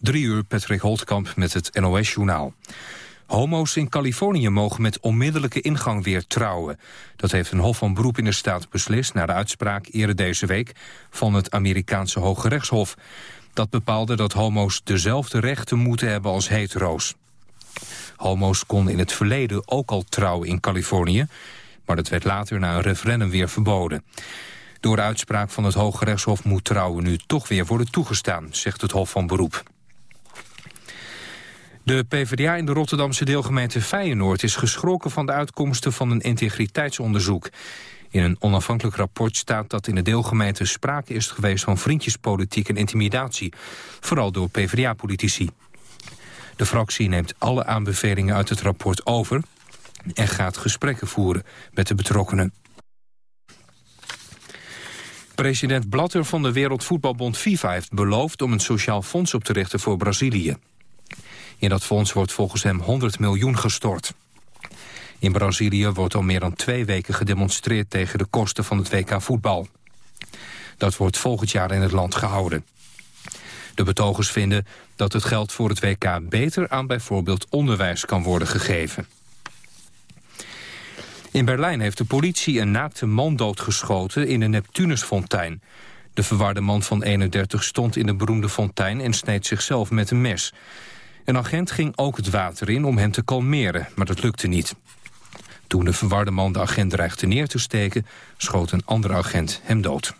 Drie uur Patrick Holtkamp met het NOS-journaal. Homo's in Californië mogen met onmiddellijke ingang weer trouwen. Dat heeft een hof van beroep in de staat beslist... na de uitspraak eerder deze week van het Amerikaanse Hoge Rechtshof. Dat bepaalde dat homo's dezelfde rechten moeten hebben als hetero's. Homo's konden in het verleden ook al trouwen in Californië... maar dat werd later na een referendum weer verboden. Door de uitspraak van het Hoge Rechtshof moet trouwen nu toch weer worden toegestaan, zegt het Hof van Beroep. De PvdA in de Rotterdamse deelgemeente Feyenoord is geschrokken van de uitkomsten van een integriteitsonderzoek. In een onafhankelijk rapport staat dat in de deelgemeente sprake is geweest van vriendjespolitiek en intimidatie, vooral door PvdA-politici. De fractie neemt alle aanbevelingen uit het rapport over en gaat gesprekken voeren met de betrokkenen. President Blatter van de Wereldvoetbalbond FIFA heeft beloofd om een sociaal fonds op te richten voor Brazilië. In dat fonds wordt volgens hem 100 miljoen gestort. In Brazilië wordt al meer dan twee weken gedemonstreerd tegen de kosten van het WK voetbal. Dat wordt volgend jaar in het land gehouden. De betogers vinden dat het geld voor het WK beter aan bijvoorbeeld onderwijs kan worden gegeven. In Berlijn heeft de politie een naakte man doodgeschoten in een Neptunusfontein. De verwarde man van 31 stond in de beroemde fontein en sneed zichzelf met een mes. Een agent ging ook het water in om hem te kalmeren, maar dat lukte niet. Toen de verwarde man de agent dreigde neer te steken... schoot een andere agent hem dood.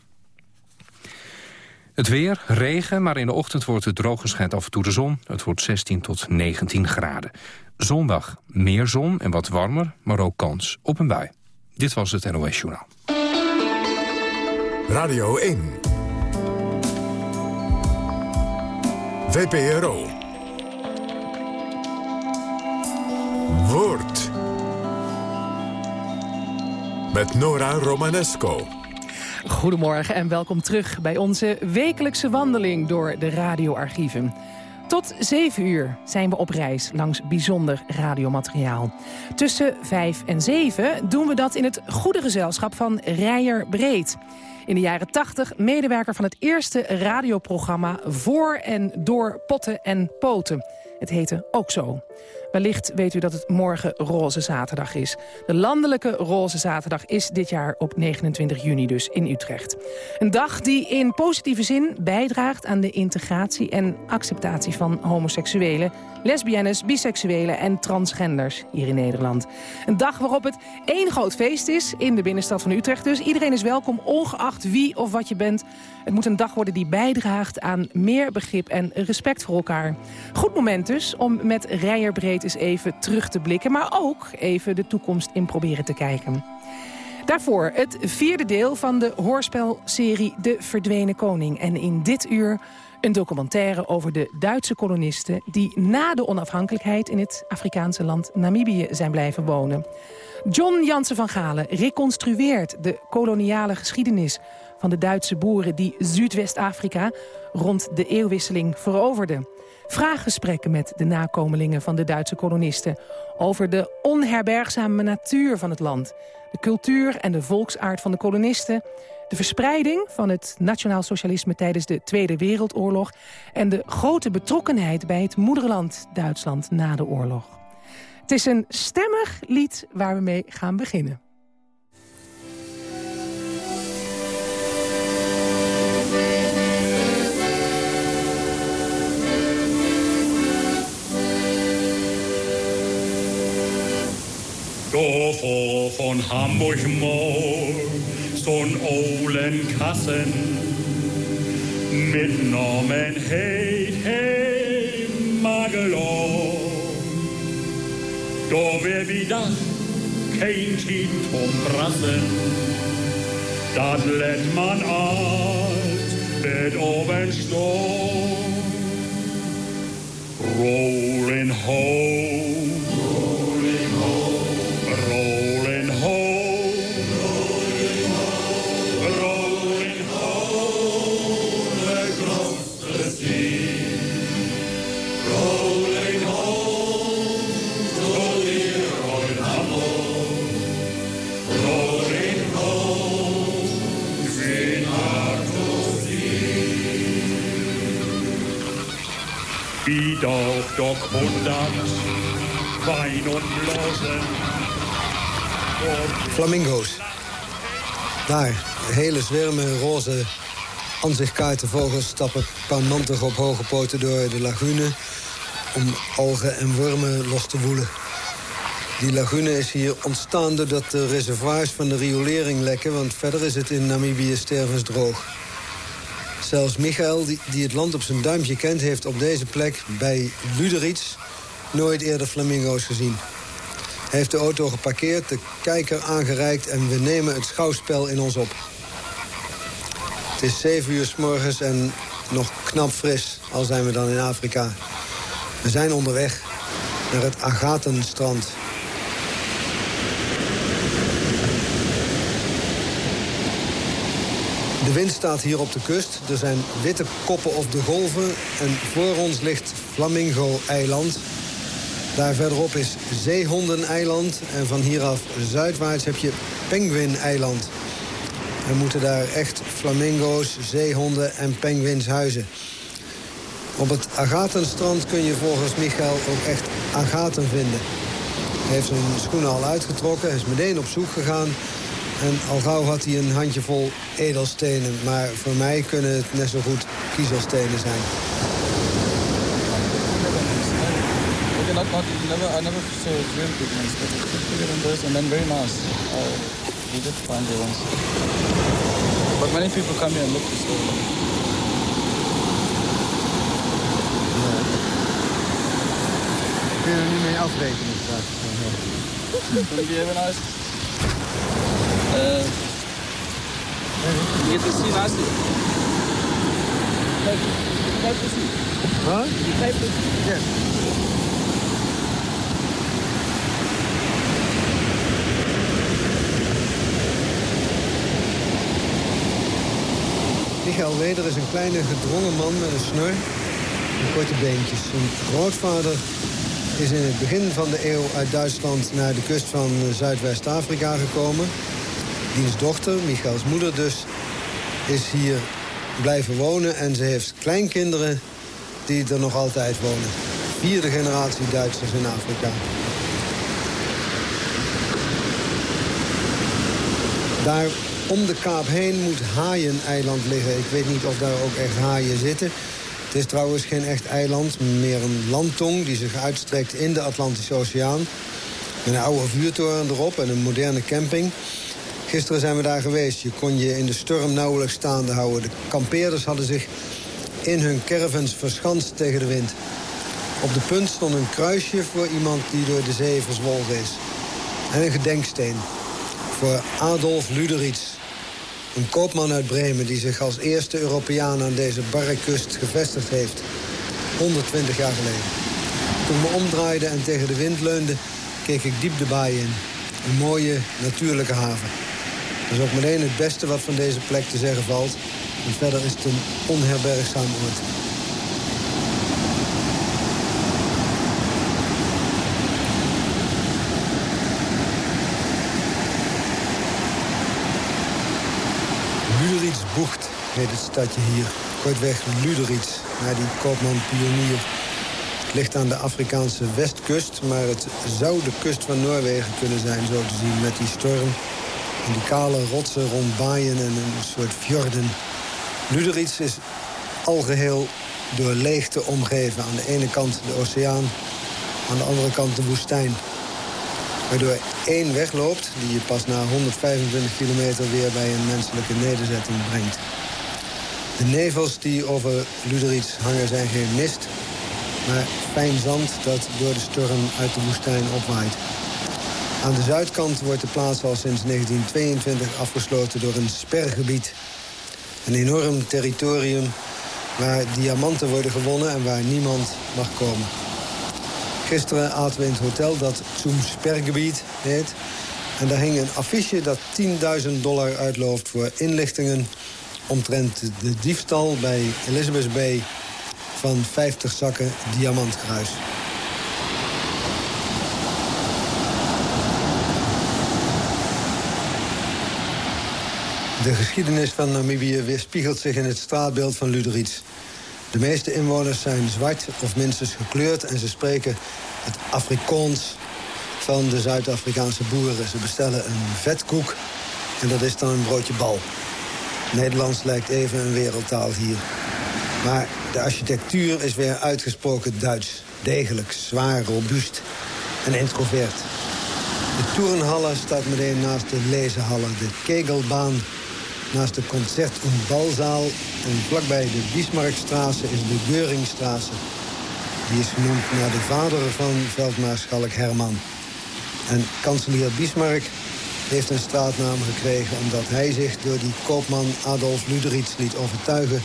Het weer, regen, maar in de ochtend wordt het droog geschijnt af en toe de zon. Het wordt 16 tot 19 graden. Zondag meer zon en wat warmer, maar ook kans op een bui. Dit was het NOS Journaal. Radio 1. VPRO. Woord. Met Nora Romanesco. Goedemorgen en welkom terug bij onze wekelijkse wandeling door de radioarchieven. Tot 7 uur zijn we op reis langs bijzonder radiomateriaal. Tussen 5 en 7 doen we dat in het goede gezelschap van Rijer Breed. In de jaren 80 medewerker van het eerste radioprogramma Voor en Door Potten en Poten. Het heette Ook Zo. Wellicht weet u dat het morgen Roze Zaterdag is. De landelijke Roze Zaterdag is dit jaar op 29 juni dus in Utrecht. Een dag die in positieve zin bijdraagt aan de integratie en acceptatie van homoseksuelen, lesbiennes, biseksuelen en transgenders hier in Nederland. Een dag waarop het één groot feest is in de binnenstad van Utrecht. Dus iedereen is welkom, ongeacht wie of wat je bent. Het moet een dag worden die bijdraagt aan meer begrip en respect voor elkaar. Goed moment dus om met Rijerbreed eens even terug te blikken... maar ook even de toekomst in proberen te kijken. Daarvoor het vierde deel van de hoorspelserie De Verdwenen Koning. En in dit uur een documentaire over de Duitse kolonisten... die na de onafhankelijkheid in het Afrikaanse land Namibië zijn blijven wonen. John Jansen van Galen reconstrueert de koloniale geschiedenis van de Duitse boeren die Zuidwest-Afrika rond de eeuwwisseling veroverden. Vraaggesprekken met de nakomelingen van de Duitse kolonisten... over de onherbergzame natuur van het land... de cultuur en de volksaard van de kolonisten... de verspreiding van het nationaal socialisme tijdens de Tweede Wereldoorlog... en de grote betrokkenheid bij het moederland Duitsland na de oorlog. Het is een stemmig lied waar we mee gaan beginnen. Door von Hamburg Mall, zo'n olen kassen. Mit Norman heet hey Magelor. Door weer wie dat, geen tijd om brassen. Dat let man uit, met overstorm. Rolling home. Wein und. Flamingo's. Daar, hele zwermen roze ansichtkaartenvogels stappen paanmantig op hoge poten door de lagune... om algen en wormen los te woelen. Die lagune is hier ontstaan doordat de reservoirs van de riolering lekken... want verder is het in Namibië stervensdroog. Zelfs Michael, die, die het land op zijn duimpje kent... heeft op deze plek bij Luderitz nooit eerder flamingo's gezien. Hij heeft de auto geparkeerd, de kijker aangereikt... en we nemen het schouwspel in ons op. Het is zeven uur s morgens en nog knap fris, al zijn we dan in Afrika. We zijn onderweg naar het Agatenstrand. De wind staat hier op de kust. Er zijn witte koppen op de golven. En voor ons ligt Flamingo-eiland. Daar verderop is Zeehonden-eiland. En van hieraf zuidwaarts heb je Penguin-eiland. Er moeten daar echt flamingo's, zeehonden en penguins huizen. Op het Agatenstrand kun je volgens Michael ook echt agaten vinden. Hij heeft zijn schoenen al uitgetrokken, is meteen op zoek gegaan... En al gauw had hij een handjevol edelstenen. Maar voor mij kunnen het net zo goed kiezelstenen zijn. not, not, never, I never saw real big ones, but bigger than those and then very nice. Uh, we did find the ones. But many people come here and look this way. Kun je er niet mee afrekenen straks? Can be very nice. Type, type to see. Huh? See. Yes. Michael Weder is een kleine gedrongen man met een snor en korte beentjes. Zijn grootvader is in het begin van de eeuw uit Duitsland naar de kust van Zuidwest-Afrika gekomen. Diens dochter, Michaels moeder dus, is hier blijven wonen en ze heeft kleinkinderen die er nog altijd wonen. Vierde generatie Duitsers in Afrika. Daar om de kaap heen moet Haaien-eiland liggen. Ik weet niet of daar ook echt haaien zitten. Het is trouwens geen echt eiland, meer een landtong die zich uitstrekt in de Atlantische Oceaan. Met een oude vuurtoren erop en een moderne camping. Gisteren zijn we daar geweest. Je kon je in de storm nauwelijks staande houden. De kampeerders hadden zich in hun caravans verschanst tegen de wind. Op de punt stond een kruisje voor iemand die door de zee verzwolgen is. En een gedenksteen voor Adolf Luderitz. Een koopman uit Bremen die zich als eerste Europeaan aan deze barre kust gevestigd heeft. 120 jaar geleden. Toen ik me omdraaide en tegen de wind leunde, keek ik diep de baai in. Een mooie, natuurlijke haven. Dat is ook meteen het beste wat van deze plek te zeggen valt. Verder is het een onherbergzaam oord. Luderitz-Bocht heet het stadje hier. Kortweg Luderitz, naar die koopman-pionier. Het ligt aan de Afrikaanse westkust, maar het zou de kust van Noorwegen kunnen zijn, zo te zien, met die storm. En die kale rotsen rond baaien en een soort fjorden. Luderitz is algeheel door leegte omgeven. Aan de ene kant de oceaan, aan de andere kant de woestijn. Waardoor één weg loopt die je pas na 125 kilometer weer bij een menselijke nederzetting brengt. De nevels die over Luderitz hangen zijn geen mist, maar fijn zand dat door de storm uit de woestijn opwaait. Aan de zuidkant wordt de plaats al sinds 1922 afgesloten door een spergebied. Een enorm territorium waar diamanten worden gewonnen en waar niemand mag komen. Gisteren aten we in het hotel dat Zum Spergebied heet. En daar hing een affiche dat 10.000 dollar uitlooft voor inlichtingen... omtrent de diefstal bij Elizabeth Bay van 50 zakken diamantgruis. De geschiedenis van Namibië weerspiegelt zich in het straatbeeld van Luderitz. De meeste inwoners zijn zwart of minstens gekleurd... en ze spreken het Afrikaans van de Zuid-Afrikaanse boeren. Ze bestellen een vetkoek en dat is dan een broodje bal. Nederlands lijkt even een wereldtaal hier. Maar de architectuur is weer uitgesproken Duits. Degelijk, zwaar, robuust en introvert. De Toerenhalle staat meteen naast de lezenhallen. De Kegelbaan naast de concert- en balzaal. En vlakbij de Bismarckstraße is de Geuringstraße. Die is genoemd naar de vader van veldmaarschalk Herman. En kanselier Bismarck heeft een straatnaam gekregen... omdat hij zich door die koopman Adolf Luderitz liet overtuigen...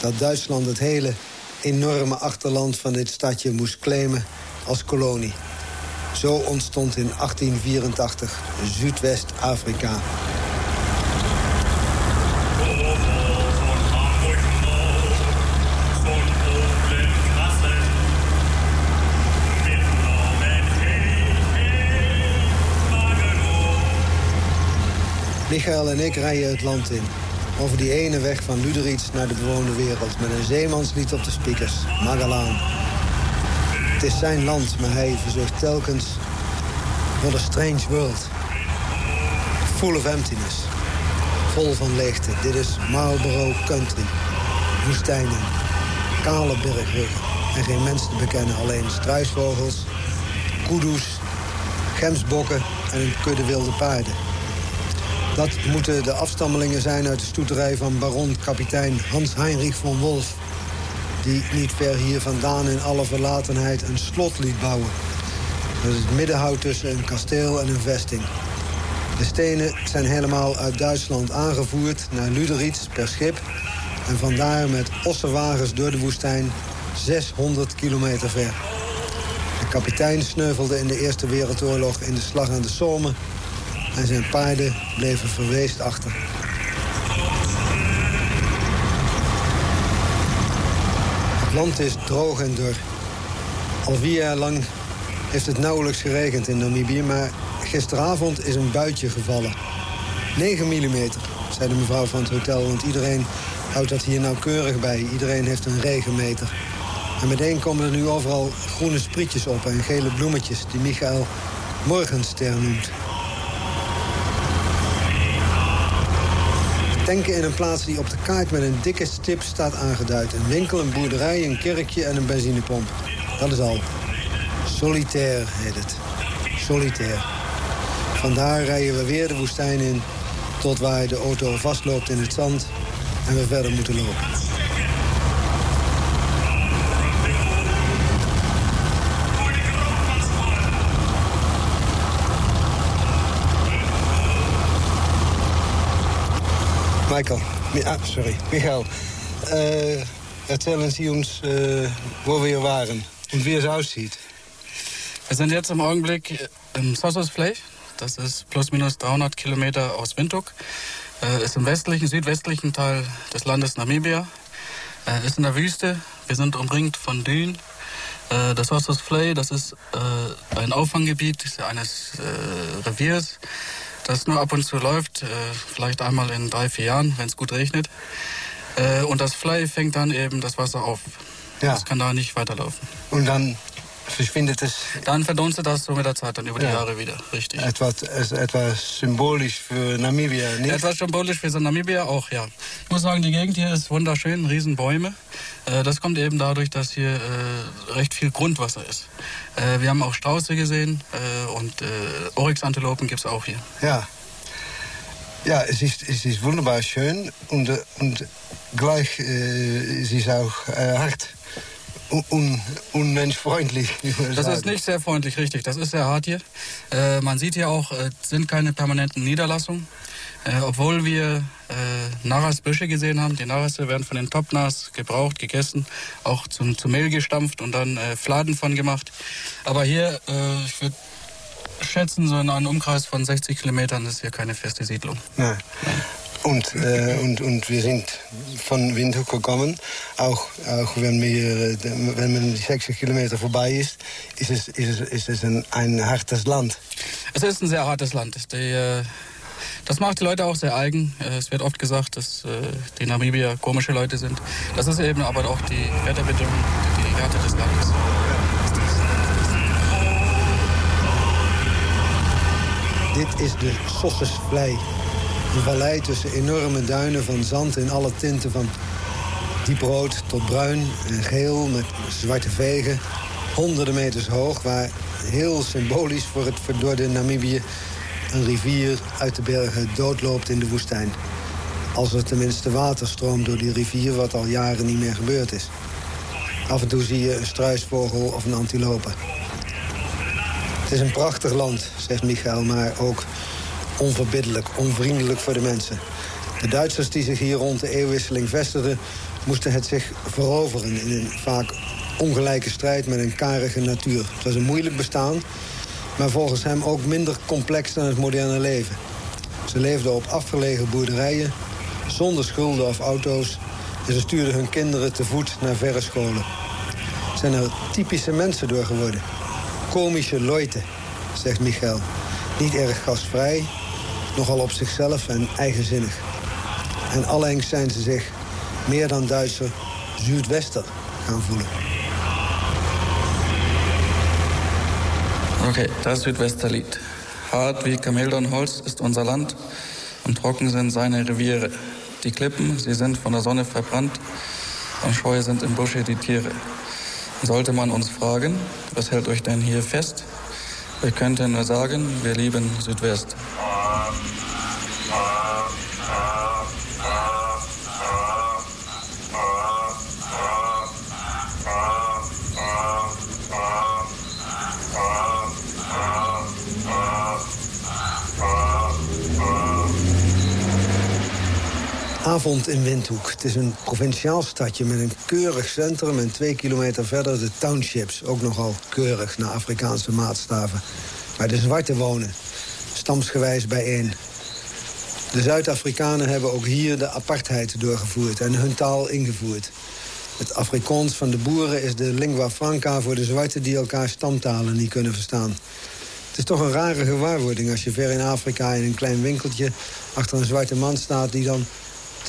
dat Duitsland het hele enorme achterland van dit stadje moest claimen als kolonie. Zo ontstond in 1884 Zuidwest-Afrika. Michael en ik rijden het land in. Over die ene weg van Luderitz naar de bewoonde wereld... met een zeemanslied op de speakers, Magalaan. Het is zijn land, maar hij verzocht telkens... What a strange world. Full of emptiness. Vol van leegte. Dit is Marlboro Country. Woestijnen. Kale bergruggen. En geen mens te bekennen, alleen struisvogels... koedoes, gemsbokken en een kudde wilde paarden. Dat moeten de afstammelingen zijn uit de stoeterij van baron-kapitein Hans-Heinrich von Wolf... die niet ver hier vandaan in alle verlatenheid een slot liet bouwen. Dat is het middenhout tussen een kasteel en een vesting. De stenen zijn helemaal uit Duitsland aangevoerd naar Luderitz per schip... en vandaar met ossenwagens door de woestijn 600 kilometer ver. De kapitein sneuvelde in de Eerste Wereldoorlog in de slag aan de Somme en zijn paarden bleven verweest achter. Het land is droog en dor. Al vier jaar lang heeft het nauwelijks geregend in Namibië... maar gisteravond is een buitje gevallen. 9 mm, zei de mevrouw van het hotel, want iedereen houdt dat hier nauwkeurig bij. Iedereen heeft een regenmeter. En meteen komen er nu overal groene sprietjes op en gele bloemetjes... die Michael Morgenster noemt. Tanken in een plaats die op de kaart met een dikke stip staat aangeduid. Een winkel, een boerderij, een kerkje en een benzinepomp. Dat is al. Solitaire heet het. Solitaire. Vandaar rijden we weer de woestijn in... tot waar de auto vastloopt in het zand en we verder moeten lopen. Michael, ah, sorry, Michael. Äh, erzählen Sie uns, äh, wo wir waren und wie es aussieht. Wir sind jetzt im Augenblick im Sossusfleich. Das ist plus minus 300 Kilometer aus Windhoek. Äh, ist im westlichen, südwestlichen Teil des Landes Namibia. Äh, ist in der Wüste. Wir sind umringt von Dünen. Das Sossusfleich, das ist ein Auffanggebiet eines Reviers das nur ab und zu läuft, äh, vielleicht einmal in drei, vier Jahren, wenn es gut regnet. Äh, und das Fly fängt dann eben das Wasser auf. Ja. Das kann da nicht weiterlaufen. Und dann verschwindet es Dann verdunstet das so mit der Zeit dann über die Ja. Jahre wieder, richtig. etwas, etwas symbolisch für Namibia, nicht? Etwas symbolisch für so Namibia auch, ja. Ich muss sagen, die Gegend hier ist wunderschön, Riesenbäume. Äh, das kommt eben dadurch, dass hier äh, recht viel Grundwasser ist. Äh, wir haben auch Strauße gesehen und Oryxantilopen gibt es auch hier. Ja. Ja, es ist, es ist wunderbar schön und, und gleich äh, es ist auch äh, hart. Un, un, unmenschfreundlich. Das sagen. ist nicht sehr freundlich, richtig. Das ist sehr hart hier. Äh, man sieht hier auch, äh, es sind keine permanenten Niederlassungen. Äh, obwohl wir äh, Narasbüsche gesehen haben. Die Narasse werden von den Topnas gebraucht, gegessen, auch zum, zu Mehl gestampft und dann äh, Fladen von gemacht. Aber hier, äh, ich würde schätzen, so in einem Umkreis von 60 Kilometern ist hier keine feste Siedlung. Ja. Und, äh, und, und wir sind von Windhoek gekommen. Auch, auch wenn, wir, äh, wenn man die 60 Kilometer vorbei ist, ist es, ist es, ist es ein, ein hartes Land. Es ist ein sehr hartes Land. Die, äh, Das macht die Leute auch sehr eigen. Äh, es wird oft gesagt, dass die Namibier komische Leute sind. Das ist eben aber auch die Wetterbedingungen, die Härte des Landes. Dit is de Sossesvlei. Een vallei tussen enorme duinen van zand in alle tinten van dieprood tot bruin en geel met zwarte vegen. Honderden meters hoog, waar heel symbolisch voor het verdorde Namibië... een rivier uit de bergen doodloopt in de woestijn. Als er tenminste water stroomt door die rivier, wat al jaren niet meer gebeurd is. Af en toe zie je een struisvogel of een antilope. Het is een prachtig land, zegt Michael, maar ook onverbiddelijk, onvriendelijk voor de mensen. De Duitsers die zich hier rond de eeuwwisseling vestigden... moesten het zich veroveren in een vaak ongelijke strijd met een karige natuur. Het was een moeilijk bestaan, maar volgens hem ook minder complex dan het moderne leven. Ze leefden op afgelegen boerderijen, zonder schulden of auto's... en ze stuurden hun kinderen te voet naar verre scholen. Zijn er typische mensen door geworden. Komische leute, zegt Michael. Niet erg gastvrij, nogal op zichzelf en eigenzinnig. En allengs zijn ze zich meer dan Duitser Zuidwester gaan voelen. Okay, das Südwesterlied. Hart wie Kameldornholz ist unser Land und trocken sind seine Reviere. Die Klippen, sie sind von der Sonne verbrannt und scheu sind im Busche die Tiere. Sollte man uns fragen, was hält euch denn hier fest? Wir könnten nur sagen, wir lieben Südwest. Avond in Windhoek. Het is een provinciaal stadje met een keurig centrum... en twee kilometer verder de townships. Ook nogal keurig naar Afrikaanse maatstaven. Waar de zwarten wonen, stamsgewijs bijeen. De Zuid-Afrikanen hebben ook hier de apartheid doorgevoerd... en hun taal ingevoerd. Het Afrikaans van de boeren is de lingua franca voor de zwarten... die elkaar stamtalen niet kunnen verstaan. Het is toch een rare gewaarwording als je ver in Afrika in een klein winkeltje... achter een zwarte man staat die dan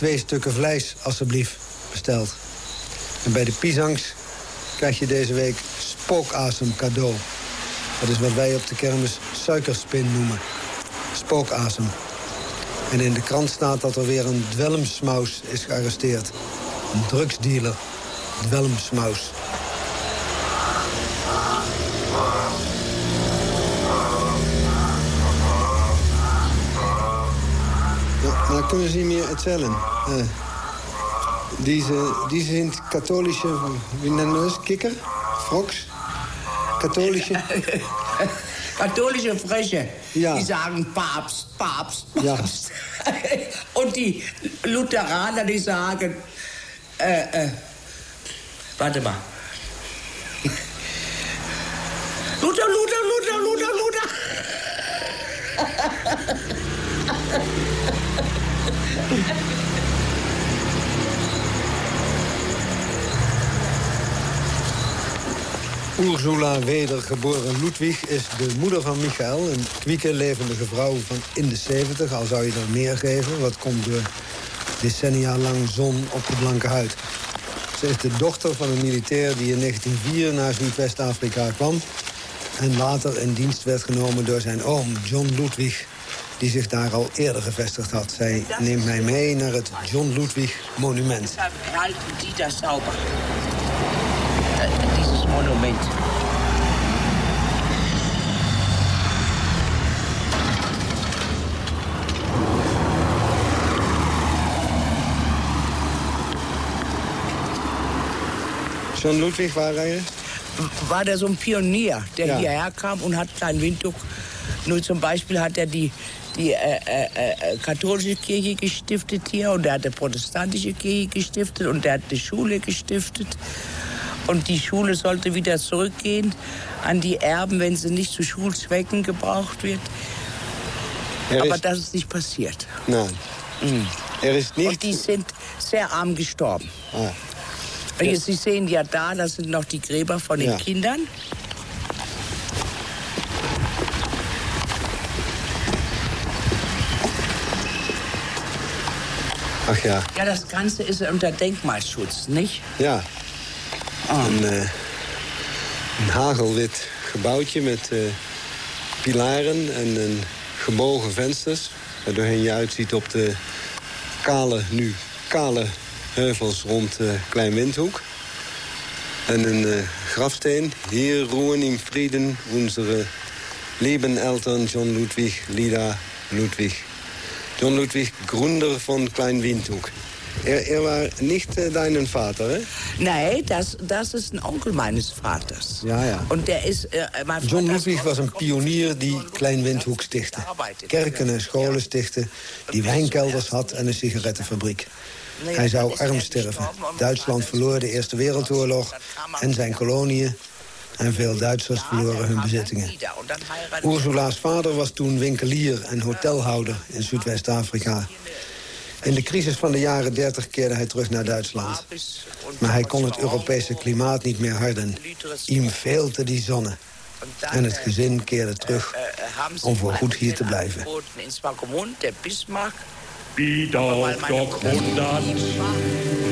twee stukken vlees, alstublieft, besteld. En bij de pisangs krijg je deze week spookasem cadeau. Dat is wat wij op de kermis suikerspin noemen. Spookasem. En in de krant staat dat er weer een dwelmsmaus is gearresteerd. Een drugsdealer. Dwelmsmaus. Maar kunnen Sie mir erzählen? Äh, diese, diese sind katholische, wie nennen das, Kicker? Frogs? Katholische? Katholische Freche, Ja. die sagen Papst, Papst, Ja. Papst. Und die Lutheraner, die sagen, äh, äh, warte mal. Luther, Luther, Luther, Luther, Luther. Ursula Weder, geboren Ludwig, is de moeder van Michael. Een kwieke, levendige vrouw van in de 70, al zou je er meer geven. Wat komt door decennia lang zon op de blanke huid. Ze is de dochter van een militair die in 1904 naar Zuidwest-Afrika kwam... en later in dienst werd genomen door zijn oom, John Ludwig... die zich daar al eerder gevestigd had. Zij neemt mij mee naar het John Ludwig Monument. Halten die das sauber. Äh, Dieses Monument. John Ludwig war er? war der so ein Pionier, der Ja. hierher kam und hat Klein Windhoek. Nur zum Beispiel hat er die, die äh, äh, äh, katholische Kirche gestiftet hier und er hat die protestantische Kirche gestiftet und er hat die Schule gestiftet. Und die Schule sollte wieder zurückgehen an die Erben, wenn sie nicht zu Schulzwecken gebraucht wird. Er Aber das ist nicht passiert. nein. Er ist nicht... Und die sind sehr arm gestorben. Ah. Sie sehen ja da, das sind noch die Gräber von den Ja. Kindern. Ach ja. Ja, das Ganze ist unter Denkmalschutz, nicht? Ja. Een, eh, een hagelwit gebouwtje met eh, pilaren en een gebogen vensters. Waardoorheen je uitziet op de kale, nu kale heuvels rond uh, Klein Windhoek. En een grafsteen. Hier ruhen in Frieden onze lieben Eltern John Ludwig, Lida Ludwig. John Ludwig, Gründer von Klein Windhoek. Er, er war nicht äh, dein Vater, hè? Nee, das, das ist ein Onkel meines Vaters. Ja, ja. Und der ist, äh, mein John Ludwig was een pionier die Klein Windhoek stichtte. Kerken en scholen stichtte, die wijnkelders had en een sigarettenfabriek. Hij zou arm sterven. Duitsland verloor de Eerste Wereldoorlog en zijn koloniën. En veel Duitsers verloren hun bezittingen. Ursula's vader was toen winkelier en hotelhouder in Zuidwest-Afrika. In de crisis van de jaren 30 keerde hij terug naar Duitsland. Maar hij kon het Europese klimaat niet meer harden. Ihm veelte die zonne. En het gezin keerde terug om voorgoed hier te blijven. Doch hundert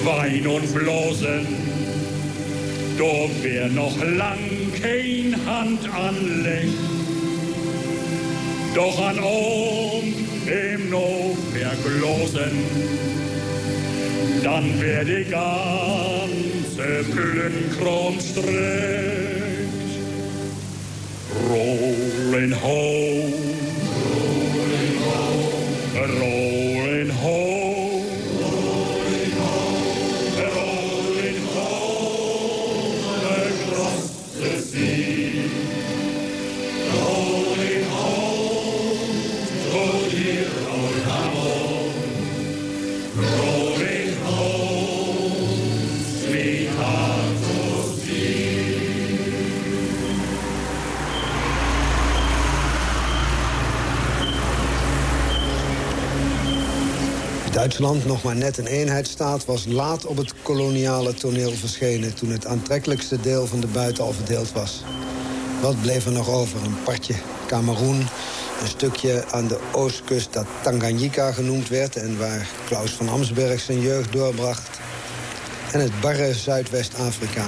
Wein und Blosen. Doch wer noch lang kein Hand anlegt, doch an um im noch verglosen, dann wär die ganze Plünkrom streckt. Rolling home, Duitsland, nog maar net een eenheidsstaat, was laat op het koloniale toneel verschenen... toen het aantrekkelijkste deel van de buiten al verdeeld was. Wat bleef er nog over? Een partje Cameroen, een stukje aan de oostkust dat Tanganyika genoemd werd... en waar Klaus van Amsberg zijn jeugd doorbracht. En het barre Zuidwest-Afrika.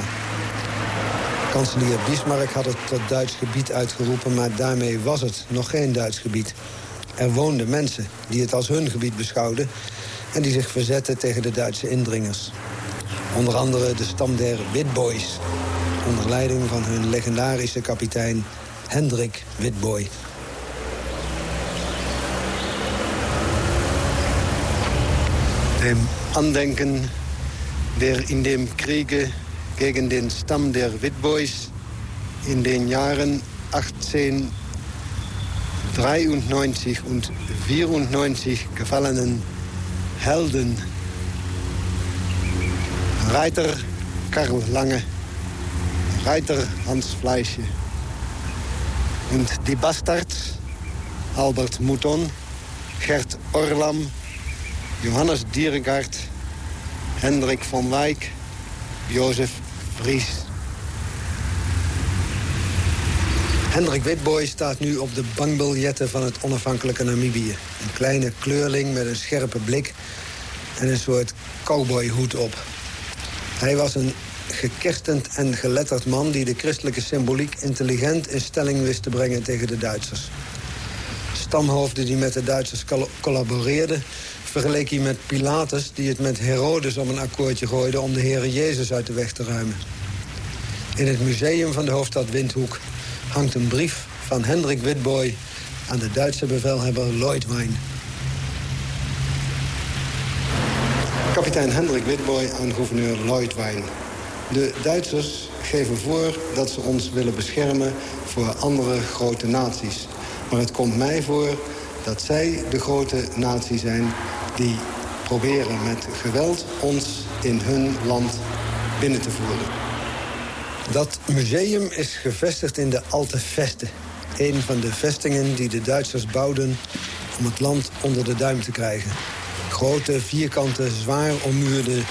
Kanselier Bismarck had het tot Duits gebied uitgeroepen... maar daarmee was het nog geen Duits gebied. Er woonden mensen die het als hun gebied beschouwden... en die zich verzetten tegen de Duitse indringers. Onder andere de stam der Witboys... onder leiding van hun legendarische kapitein Hendrik Witboy. Dem Andenken der in dem Kriege gegen den Stamm der Witboys in den Jahren 1893 und 94 gefallenen Helden. Reiter Karl Lange, Reiter Hans Fleische und die Bastards Albert Mouton, Gert Orlam, Johannes Dierengaard, Hendrik van Wijk, Jozef Vries. Hendrik Witboy staat nu op de bankbiljetten van het onafhankelijke Namibië. Een kleine kleurling met een scherpe blik en een soort cowboyhoed op. Hij was een gekerstend en geletterd man... die de christelijke symboliek intelligent in stelling wist te brengen tegen de Duitsers. Stamhoofden die met de Duitsers col- collaboreerden... vergeleek hij met Pilatus die het met Herodes om een akkoordje gooide... om de Heere Jezus uit de weg te ruimen. In het museum van de hoofdstad Windhoek hangt een brief van Hendrik Witboy... aan de Duitse bevelhebber Leutwein. Kapitein Hendrik Witboy aan gouverneur Leutwein. De Duitsers geven voor dat ze ons willen beschermen voor andere grote naties. Maar het komt mij voor dat zij de grote natie zijn... die proberen met geweld ons in hun land binnen te voeren. Dat museum is gevestigd in de Alte Veste. Een van de vestingen die de Duitsers bouwden om het land onder de duim te krijgen. Grote, vierkante, zwaar ommuurde,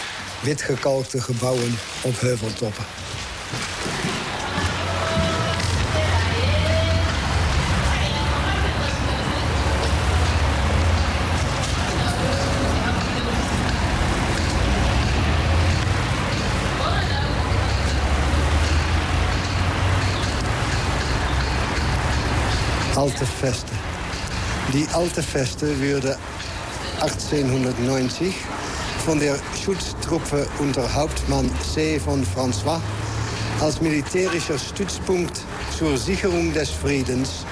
witgekalkte gebouwen op heuveltoppen. Alte Feste. Die Alte Feste wurde 1890 von der Schutztruppe unter Hauptmann C. von François als militärischer Stützpunkt zur Sicherung des Friedens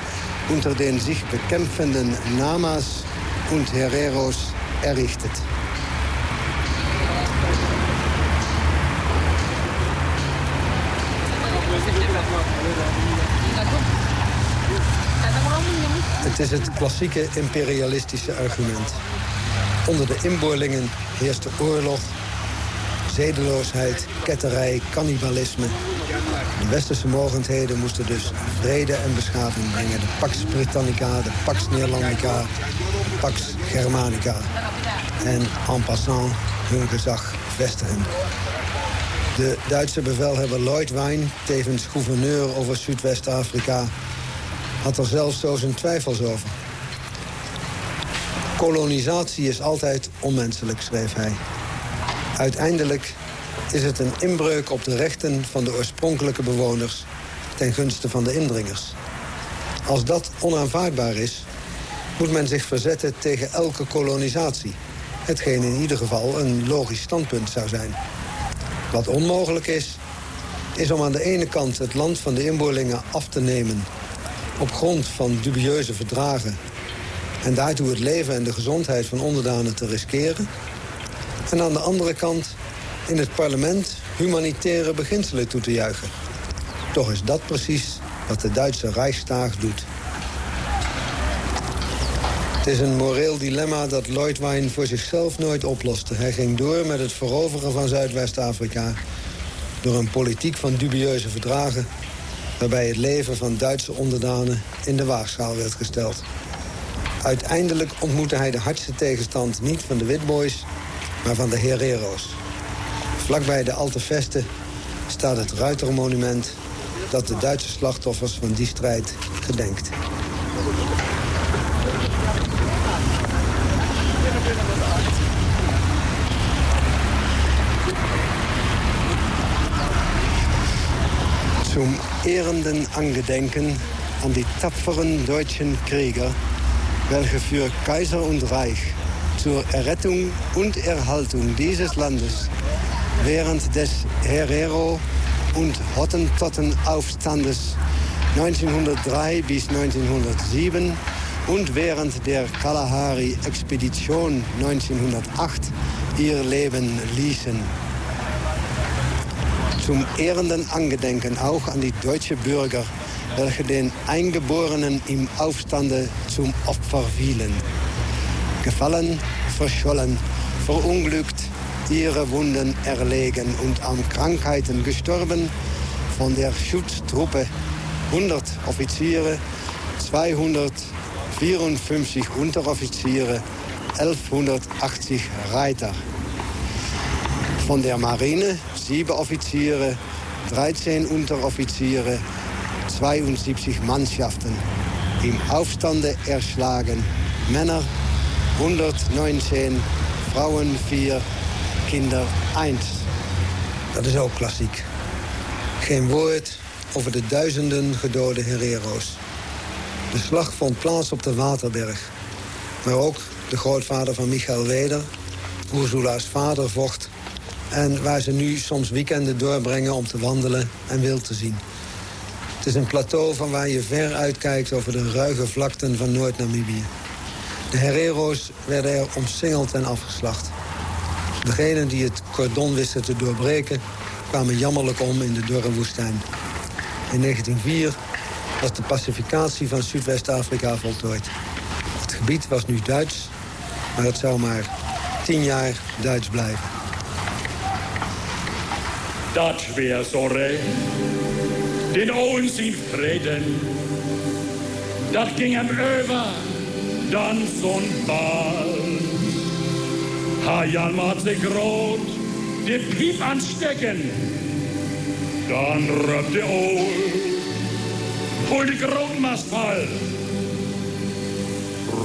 unter den sich bekämpfenden Namas und Hereros errichtet. Het is het klassieke imperialistische argument. Onder de inboorlingen heerste oorlog, zedeloosheid, ketterij, cannibalisme. De westerse mogendheden moesten dus vrede en beschaving brengen. De Pax Britannica, de Pax Neerlandica, de Pax Germanica. En en passant hun gezag vestigen. De Duitse bevelhebber Lloyd Wijn, tevens gouverneur over Zuidwest-Afrika... had er zelfs zo zijn twijfels over. Kolonisatie is altijd onmenselijk, schreef hij. Uiteindelijk is het een inbreuk op de rechten van de oorspronkelijke bewoners... ten gunste van de indringers. Als dat onaanvaardbaar is, moet men zich verzetten tegen elke kolonisatie. Hetgeen in ieder geval een logisch standpunt zou zijn. Wat onmogelijk is, is om aan de ene kant het land van de inboorlingen af te nemen... op grond van dubieuze verdragen... en daartoe het leven en de gezondheid van onderdanen te riskeren... en aan de andere kant in het parlement humanitaire beginselen toe te juichen. Toch is dat precies wat de Duitse Reichstag doet. Het is een moreel dilemma dat Leutwein voor zichzelf nooit oploste. Hij ging door met het veroveren van Zuidwest-Afrika... door een politiek van dubieuze verdragen... waarbij het leven van Duitse onderdanen in de waagschaal werd gesteld. Uiteindelijk ontmoette hij de hardste tegenstand niet van de Witboys... maar van de Herero's. Vlakbij de Alte Veste staat het Ruitermonument... dat de Duitse slachtoffers van die strijd gedenkt. Ehrenden Angedenken an die tapferen deutschen Krieger, welche für Kaiser und Reich zur Errettung und Erhaltung dieses Landes während des Herero- und Hottentotten-Aufstandes 1903 bis 1907 und während der Kalahari-Expedition 1908 ihr Leben ließen. Zum ehrenden Angedenken auch an die deutsche Bürger, welche den Eingeborenen im Aufstande zum Opfer fielen. Gefallen, verschollen, verunglückt, ihre Wunden erlegen und an Krankheiten gestorben von der Schutztruppe 100 Offiziere, 254 Unteroffiziere, 1180 Reiter. Von der Marine 7 Offiziere, 13 Unteroffiziere, 72 Mannschaften. Im Aufstande erschlagen Männer 119, Frauen 4, Kinder 1. Dat is ook klassiek. Geen woord over de duizenden gedode herero's. De slag vond plaats op de Waterberg. Maar ook de grootvader van Michael Weder, Ursula's vader, vocht... en waar ze nu soms weekenden doorbrengen om te wandelen en wild te zien. Het is een plateau van waar je ver uitkijkt over de ruige vlakten van Noord-Namibië. De herero's werden er omsingeld en afgeslacht. Degenen die het cordon wisten te doorbreken... kwamen jammerlijk om in de dorre woestijn. In 1904 was de pacificatie van Zuidwest-Afrika voltooid. Het gebied was nu Duits, maar het zou maar tien jaar Duits blijven. Dat weer zo recht, den ons in vreden. Dat ging hem over, dan zo'n bal. Hajan macht sich rot, den Piep anstecken. Dann röppt der Ohl, hol die Grundmast fall.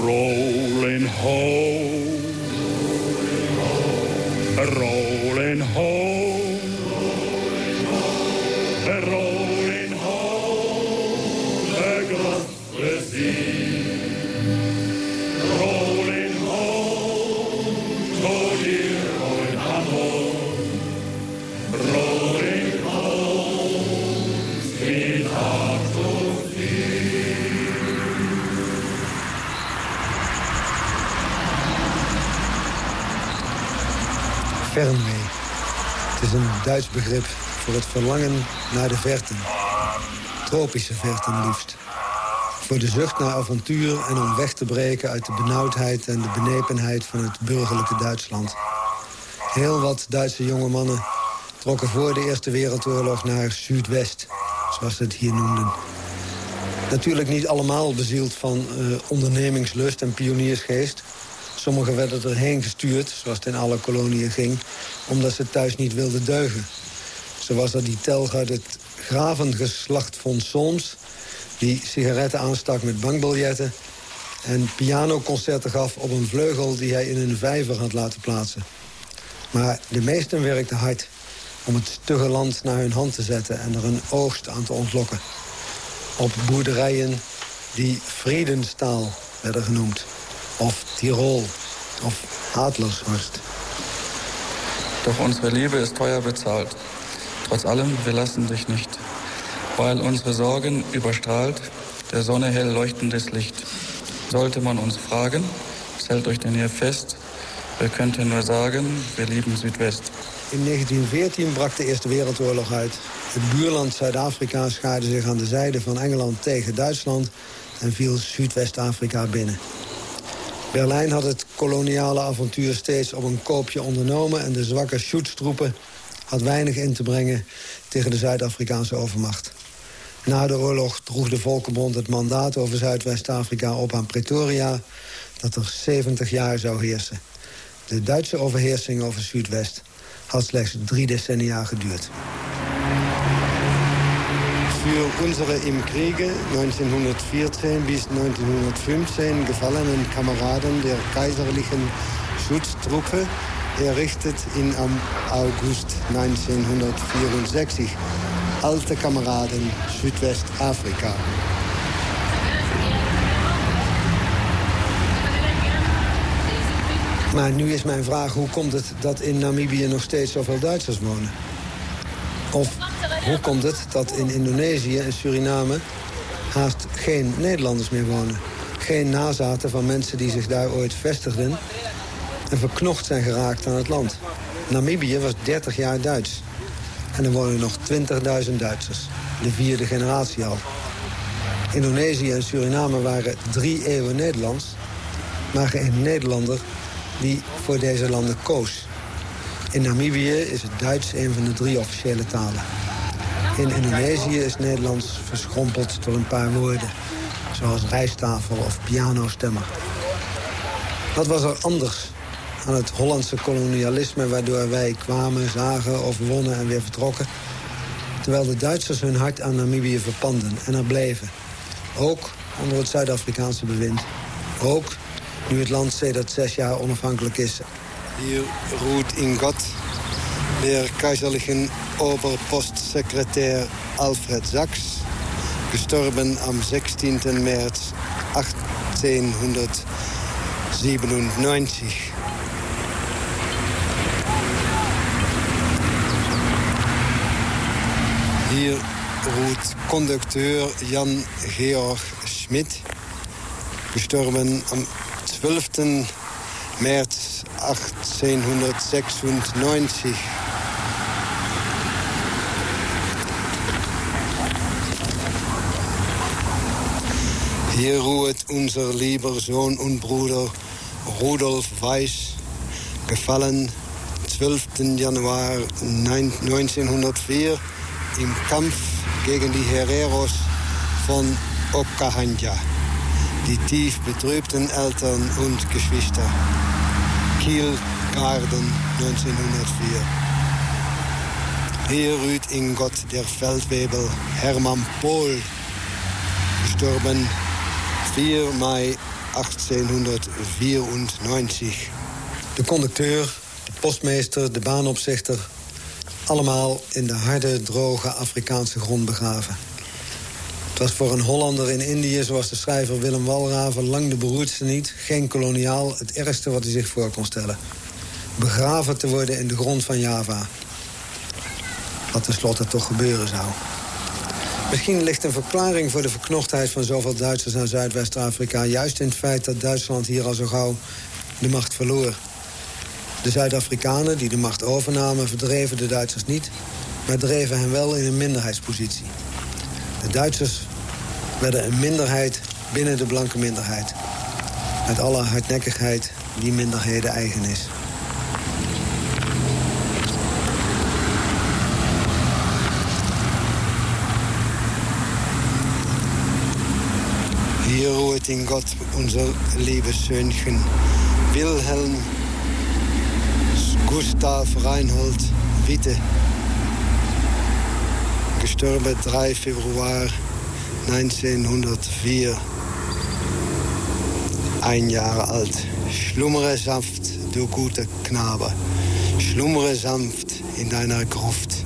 Rolling home, rolling home, Begrip voor het verlangen naar de verten. Tropische verten liefst. Voor de zucht naar avontuur en om weg te breken uit de benauwdheid en de benepenheid van het burgerlijke Duitsland. Heel wat Duitse jonge mannen trokken voor de Eerste Wereldoorlog naar Zuidwest, zoals ze het hier noemden. Natuurlijk niet allemaal bezield van uh, ondernemingslust en pioniersgeest. Sommigen werden erheen gestuurd, zoals het in alle koloniën ging... omdat ze thuis niet wilden deugen. Zo was er die telg uit het gravengeslacht van Solms... die sigaretten aanstak met bankbiljetten... en pianoconcerten gaf op een vleugel die hij in een vijver had laten plaatsen. Maar de meesten werkten hard om het stugge land naar hun hand te zetten... en er een oogst aan te ontlokken. Op boerderijen die Friedenstaal werden genoemd. Of Tirol. Of Adlershorst. Doch unsere Liebe ist teuer bezahlt. Trotz allem, wir lassen dich nicht. Weil unsere Sorgen überstrahlt der Sonne hell leuchtendes Licht. Sollte man uns fragen, es hält euch denn hier fest, wir könnten nur sagen, wir lieben Südwest. In 1914 brak de Eerste Wereldoorlog uit. Het buurland Zuid-Afrika schaarde zich aan de zijde van Engeland tegen Duitsland... en viel Zuidwest-Afrika binnen. Berlijn had het koloniale avontuur steeds op een koopje ondernomen... en de zwakke Schutztroepen had weinig in te brengen tegen de Zuid-Afrikaanse overmacht. Na de oorlog droeg de Volkenbond het mandaat over Zuidwest-Afrika op aan Pretoria... dat er 70 jaar zou heersen. De Duitse overheersing over Zuidwest had slechts drie decennia geduurd. Für unsere im Kriege 1914 bis 1915 gefallenen Kameraden der kaiserlichen Schutztruppe errichtet in August 1964 alte Kameraden Südwestafrika. Maar nu is mijn vraag, hoe komt het dat in Namibië nog steeds zoveel Duitsers wonen? Of hoe komt het dat in Indonesië en Suriname haast geen Nederlanders meer wonen? Geen nazaten van mensen die zich daar ooit vestigden en verknocht zijn geraakt aan het land. Namibië was 30 jaar Duits. En er wonen nog 20.000 Duitsers. De vierde generatie al. Indonesië en Suriname waren drie eeuwen Nederlands... maar geen Nederlander die voor deze landen koos. In Namibië is het Duits een van de drie officiële talen. In Indonesië is Nederlands verschrompeld door een paar woorden. Zoals rijsttafel of pianostemmer. Wat was er anders aan het Hollandse kolonialisme... waardoor wij kwamen, zagen, overwonnen en weer vertrokken... terwijl de Duitsers hun hart aan Namibië verpanden en er bleven. Ook onder het Zuid-Afrikaanse bewind. Ook nu het land sedert zes jaar onafhankelijk is. Hier ruht in God der kaiserlichen Oberpostsekretär Alfred Sachs, gestorben am 16. März 1897. Hier ruht conducteur Jan Georg Schmidt, gestorben am 12. März 1896. Hier ruht unser lieber Sohn und Bruder Rudolf Weiß, gefallen 12. Januar 1904 im Kampf gegen die Hereros von Okahanja. Die tief betrübten Eltern und Geschwister. Kiel, Garden 1904. Hier rührt in Gott der Feldwebel Hermann Pohl, gestorben 4 Mai 1894. De conducteur, de postmeester, de baanopzichter... allemaal in de harde, droge Afrikaanse grond begraven. Het was voor een Hollander in Indië, zoals de schrijver Willem Walraven... lang de beroerdste niet, geen koloniaal, het ergste wat hij zich voor kon stellen. Begraven te worden in de grond van Java. Wat tenslotte toch gebeuren zou. Misschien ligt een verklaring voor de verknochtheid van zoveel Duitsers naar Zuidwest-Afrika... juist in het feit dat Duitsland hier al zo gauw de macht verloor. De Zuid-Afrikanen die de macht overnamen verdreven de Duitsers niet... maar dreven hen wel in een minderheidspositie. De Duitsers werden een minderheid binnen de blanke minderheid. Met alle hardnekkigheid die minderheden eigen is. Hier ruht in Gott unser liebes Söhnchen Wilhelm Gustav Reinhold Witte. Gestorben 3 Februar 1904. Ein Jahr alt. Schlummere sanft, du guter Knabe. Schlummere sanft in deiner Gruft,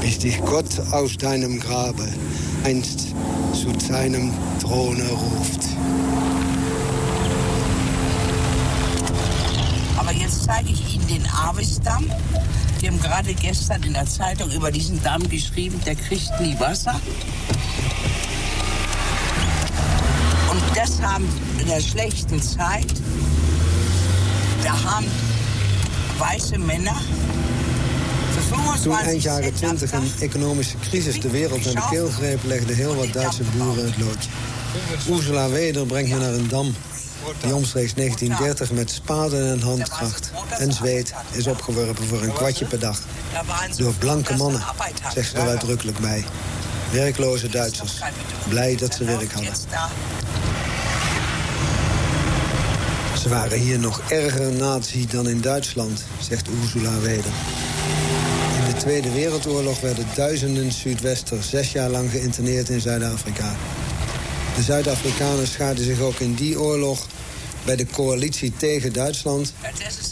bis dich Gott aus deinem Grabe einst zu seinem Throne ruft. Aber jetzt zeige ich Ihnen den Avisdamm. Die haben gerade gestern in der Zeitung über diesen Damm geschrieben, der kriegt nie Wasser. Und das haben in der schlechten Zeit, da haben weiße Männer Toen eind jaren 20 een economische crisis de wereld naar de keel greep... legden heel wat Duitse boeren het loodje. Ursula Weder brengt me naar een dam die omstreeks 1930 met spaden en handkracht en zweet is opgeworpen voor een kwartje per dag. Door blanke mannen, zegt ze er uitdrukkelijk bij. Werkloze Duitsers, blij dat ze werk hadden. Ze waren hier nog erger nazi dan in Duitsland, zegt Ursula Weder. Tweede Wereldoorlog werden duizenden Zuidwesters zes jaar lang geïnterneerd in Zuid-Afrika. De Zuid-Afrikanen schaarden zich ook in die oorlog bij de coalitie tegen Duitsland.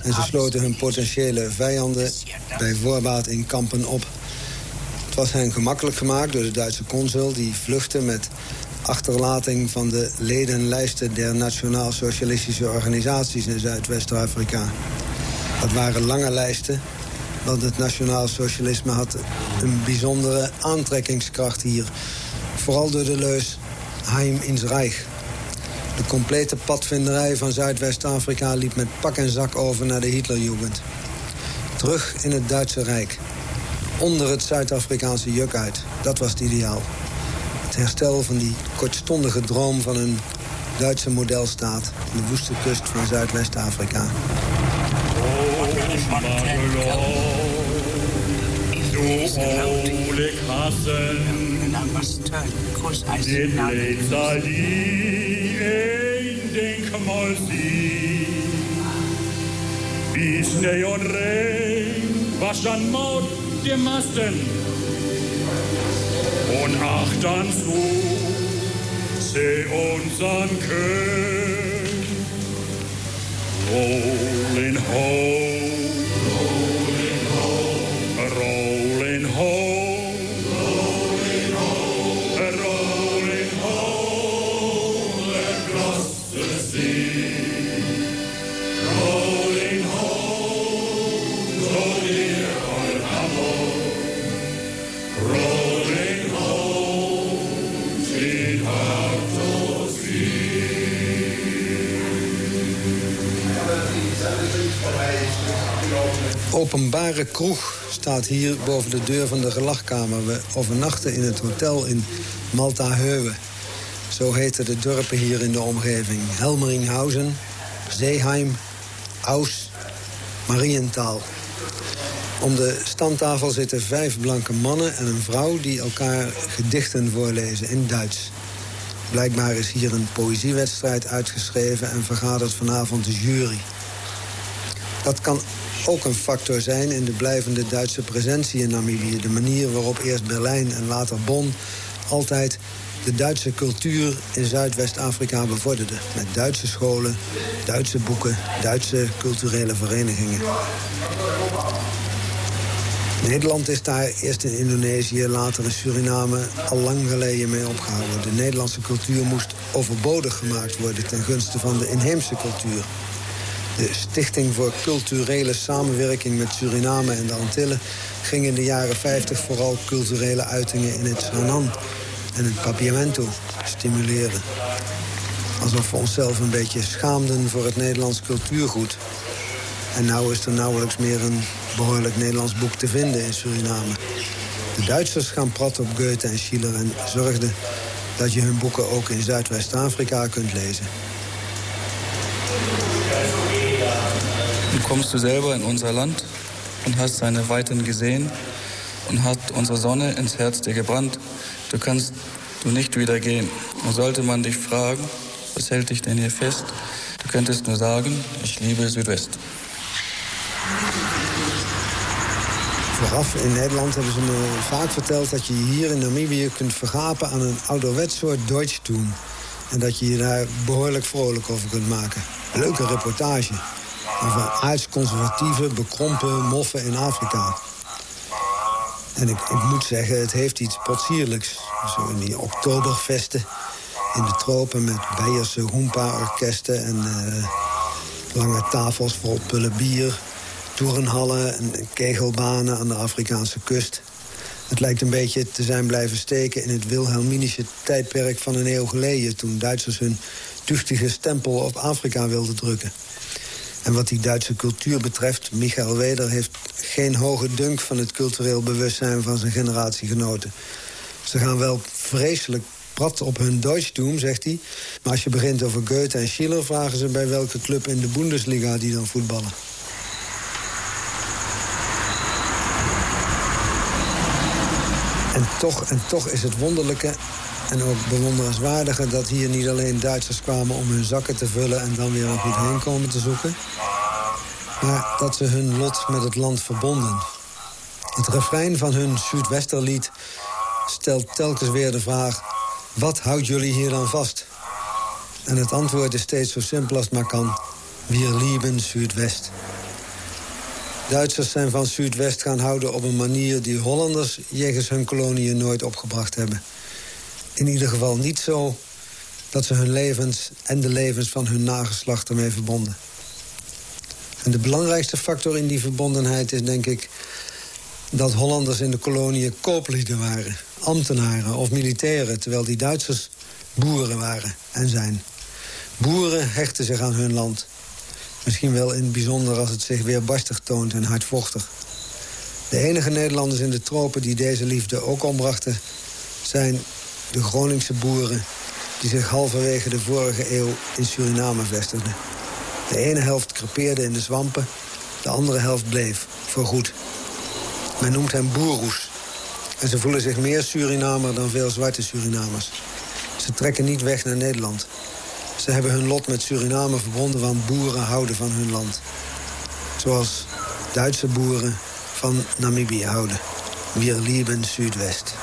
En ze sloten hun potentiële vijanden bij voorbaat in kampen op. Het was hen gemakkelijk gemaakt door de Duitse consul... die vluchtte met achterlating van de ledenlijsten... der nationaal-socialistische organisaties in Zuidwest-Afrika. Dat waren lange lijsten, want het nationaal socialisme had een bijzondere aantrekkingskracht hier. Vooral door de leus Heim ins Reich. De complete padvinderij van Zuidwest-Afrika liep met pak en zak over naar de Hitlerjugend. Terug in het Duitse Rijk. Onder het Zuid-Afrikaanse juk uit. Dat was het ideaal. Het herstel van die kortstondige droom van een Duitse modelstaat... in de woeste kust van Zuidwest-Afrika. Dit leed zal die een denkmal zien. Wie Schnee und Regen waschen Maut die Masten. Und achtern zu, seh unseren König. Rolling home, Openbare kroeg staat hier boven de deur van de gelachkamer. We overnachten in het hotel in Malta-Heuwe. Zo heten de dorpen hier in de omgeving. Helmeringhausen, Zeeheim, Aus, Marienthal. Om de standtafel zitten vijf blanke mannen en een vrouw... die elkaar gedichten voorlezen in Duits. Blijkbaar is hier een poëziewedstrijd uitgeschreven... en vergadert vanavond de jury. Dat kan ook een factor zijn in de blijvende Duitse presentie in Namibië. De manier waarop eerst Berlijn en later Bonn altijd de Duitse cultuur in Zuidwest-Afrika bevorderde. Met Duitse scholen, Duitse boeken, Duitse culturele verenigingen. Nederland is daar eerst in Indonesië, later in Suriname al lang geleden mee opgehouden. De Nederlandse cultuur moest overbodig gemaakt worden ten gunste van de inheemse cultuur. De Stichting voor Culturele Samenwerking met Suriname en de Antillen... ging in de jaren 50 vooral culturele uitingen in het Sanan en het Papiamento stimuleren. Alsof we onszelf een beetje schaamden voor het Nederlands cultuurgoed. En nu is er nauwelijks meer een behoorlijk Nederlands boek te vinden in Suriname. De Duitsers gaan praten op Goethe en Schiller en zorgden dat je hun boeken ook in Zuidwest-Afrika kunt lezen. Kommst du selber in unser Land und hast seine Weiten gesehen und hat unsere Sonne ins Herz dir gebrannt, du kannst du nicht wieder gehen. Und sollte man dich fragen, was hält dich denn hier fest, du könntest nur sagen, ich liebe Südwest. Vooraf in Nederland hebben ze me vaak verteld dat je hier in Namibië kunt vergapen aan een ouderwets soort Deutschtum. En dat je je daar behoorlijk vrolijk over kunt maken. Leuke reportage. Over aardsconservatieve, bekrompen moffen in Afrika. En ik, ik, moet zeggen, het heeft iets potsierlijks. Zo in die oktoberfesten in de tropen met Beierse hoempa-orkesten... en uh, lange tafels vol pullen bier, toerenhallen en kegelbanen aan de Afrikaanse kust. Het lijkt een beetje te zijn blijven steken in het Wilhelminische tijdperk van een eeuw geleden... toen Duitsers hun tuchtige stempel op Afrika wilden drukken. En wat die Duitse cultuur betreft, Michael Weder heeft geen hoge dunk van het cultureel bewustzijn van zijn generatiegenoten. Ze gaan wel vreselijk prat op hun Deutschtum, zegt hij. Maar als je begint over Goethe en Schiller... vragen ze bij welke club in de Bundesliga die dan voetballen. En toch, en toch is het wonderlijke en ook bewonderenswaardige... dat hier niet alleen Duitsers kwamen om hun zakken te vullen... en dan weer een goed heenkomen te zoeken... maar dat ze hun lot met het land verbonden. Het refrein van hun Zuidwesterlied stelt telkens weer de vraag... wat houdt jullie hier dan vast? En het antwoord is steeds zo simpel als het maar kan. Wir lieben Zuidwest. Duitsers zijn van Zuidwest gaan houden op een manier... die Hollanders jegens hun koloniën nooit opgebracht hebben. In ieder geval niet zo dat ze hun levens en de levens van hun nageslacht ermee verbonden. En de belangrijkste factor in die verbondenheid is denk ik... dat Hollanders in de koloniën kooplieden waren, ambtenaren of militairen... terwijl die Duitsers boeren waren en zijn. Boeren hechten zich aan hun land. Misschien wel in het bijzonder als het zich weer barstig toont en hardvochtig. De enige Nederlanders in de tropen die deze liefde ook ombrachten... zijn de Groningse boeren die zich halverwege de vorige eeuw in Suriname vestigden. De ene helft crepeerde in de zwampen, de andere helft bleef, voorgoed. Men noemt hen boeroes. En ze voelen zich meer Surinamer dan veel zwarte Surinamers. Ze trekken niet weg naar Nederland. Ze hebben hun lot met Suriname verbonden, want boeren houden van hun land. Zoals Duitse boeren van Namibië houden. Wir lieben Zuidwest.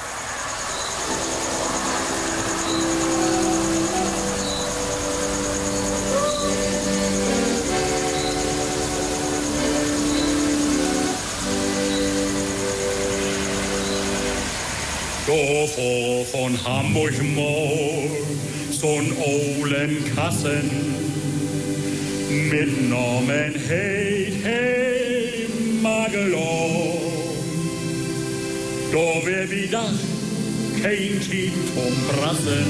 Door von Hamburg Mall, zo'n olen kassen. Mit Normen heet hey Magelor. Door weer wie dacht, geen tijd om brassen.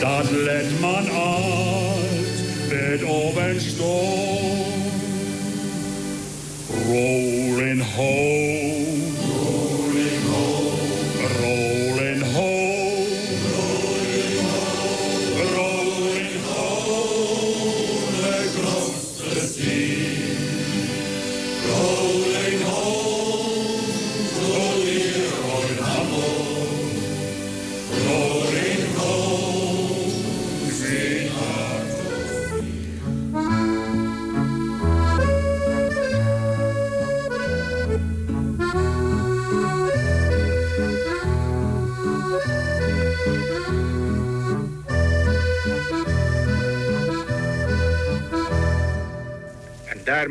Dat let man uit, met oben storm. Rolling home.